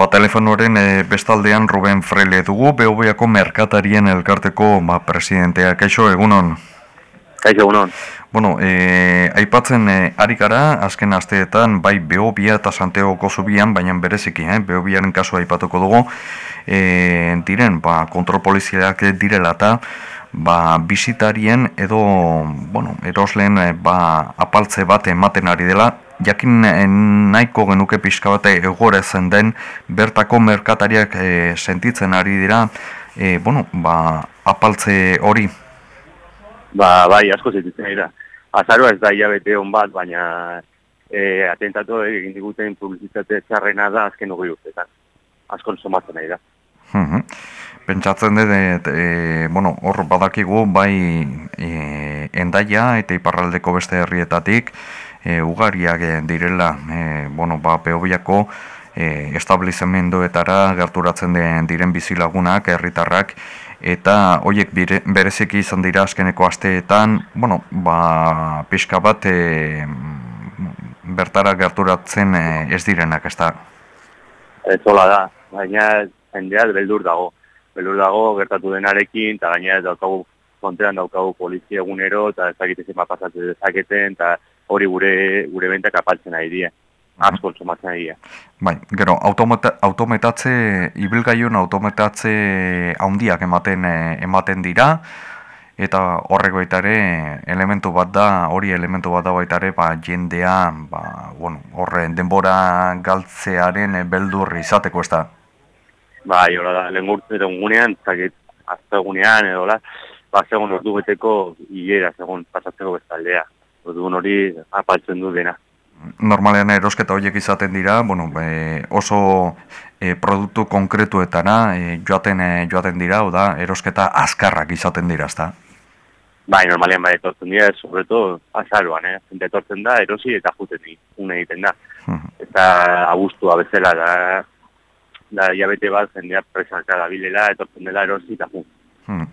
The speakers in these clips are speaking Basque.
Ba, telefonoren e, bestaldean Ruben Freile dugu, behobeako merkatarien elkarteko ba, presidentea. Kaixo, egunon? Kaixo, egunon. Bueno, e, aipatzen e, arikara, azken asteetan, bai behobia eta Santiago zubian, baina bereziki, eh, behobiaren kasu aipatuko dugu, e, diren, ba, kontrol poliziak direla eta, ba, bisitarien edo, bueno, erosleen, ba, apaltze bat ematen ari dela, jakin eh, nahiko genuke pixka bate egore zen den bertako merkatariak e, sentitzen ari dira. E, bueno, ba, apaltze hori. Ba, bai, asko sentitzen dira Azaroa ez da hilabete hon bat, baina e, atentatu egin diguten publizitate txarrena da azken hori urtetan. Asko somatzen nahi da. Pentsatzen dut, e, bueno, hor badakigu bai e, endaia eta iparraldeko beste herrietatik e, ugariak direla e, bueno, ba, peobiako e, establizemendoetara gerturatzen den diren bizilagunak, herritarrak eta hoiek bereziki izan dira azkeneko asteetan, bueno, ba, pixka bat e, bertara gerturatzen e, ez direnak, ez da? Ez da, baina jendea beldur dago. Beldur dago gertatu denarekin, eta gaina daukagu frontean daukagu polizia egunero, eta ezagitezen pasatzen dezaketen, eta hori gure gure bentak apaltzen ari die. Asko somatzen ari Bai, gero automata, autometatze ibilgailun autometatze handiak ematen eh, ematen dira eta horrek baita ere elementu bat da, hori elementu bat da baita ere, ba jendea, ba bueno, horren denbora galtzearen beldur izateko, ezta. Bai, ora da, lengurtze egunean, zakit hasta egunean edo la, ba segun ordu beteko hilera segun pasatzeko bestaldea. Orduan hori apaltzen du dena. Normalean erosketa horiek izaten dira, bueno, e, oso e, produktu konkretuetara e, joaten, e, joaten dira, oda erosketa azkarrak izaten dira, ezta? Bai, normalean bai etortzen dira, sobreto azaruan, eh? Zente etortzen da, erosi eta juten di, une egiten da. Eta abustua bezala da, da jabete bat, jendea presaka da bilela, etortzen dela erosi eta juten. Hmm.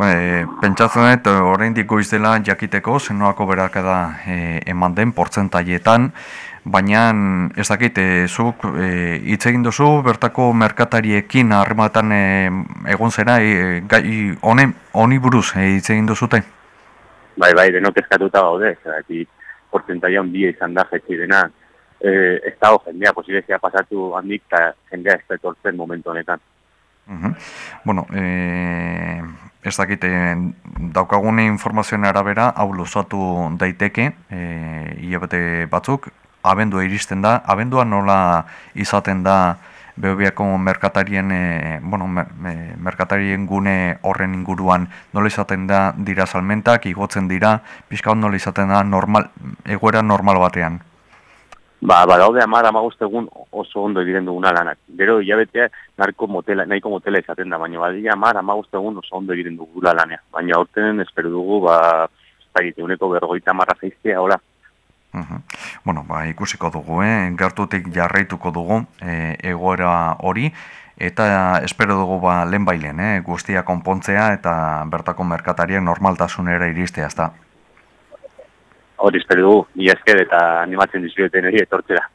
E, pentsatzen dut, horrein diko izela jakiteko, zenoako beraka da e, eman den, portzentaietan, baina ez dakit, e, zuk e, egin duzu, bertako merkatariekin harrematan e, egon zera, e, gai honi buruz e, hitz egin duzute? Bai, bai, denok eskatuta gaude, zerati portzentaian bi izan da jetzi dena, e, ez dago jendea, posibezia pasatu handik, eta jendea ez da momentu honetan. Bueno, e, ez dakite, daukagune informazioen arabera, hau luzatu daiteke, e, hilabete batzuk, abendua iristen da, abendua nola izaten da behobiako merkatarien, e, bueno, merkatarien gune horren inguruan? Nola izaten da dira salmentak, igotzen dira, pixka nola izaten da normal, egoera normal batean. Ba, ba daude amar amagustegun oso ondo egiten duguna lanak. Gero, hilabetea narko motela, nahiko motela izaten da, baina badia amar amagustegun oso ondo egiten dugula lanea. Baina aurten espero dugu, ba, zagite, uneko bergoita amarra zaiztea, hola. Bueno, ba, ikusiko dugu, eh? gertutik jarraituko dugu e, egoera hori, eta espero dugu ba, lehen bailen, eh? guztia konpontzea eta bertako merkatariak normaltasunera iristea, ez hori espero dugu, ni esker eta animatzen dizueten hori etortzera.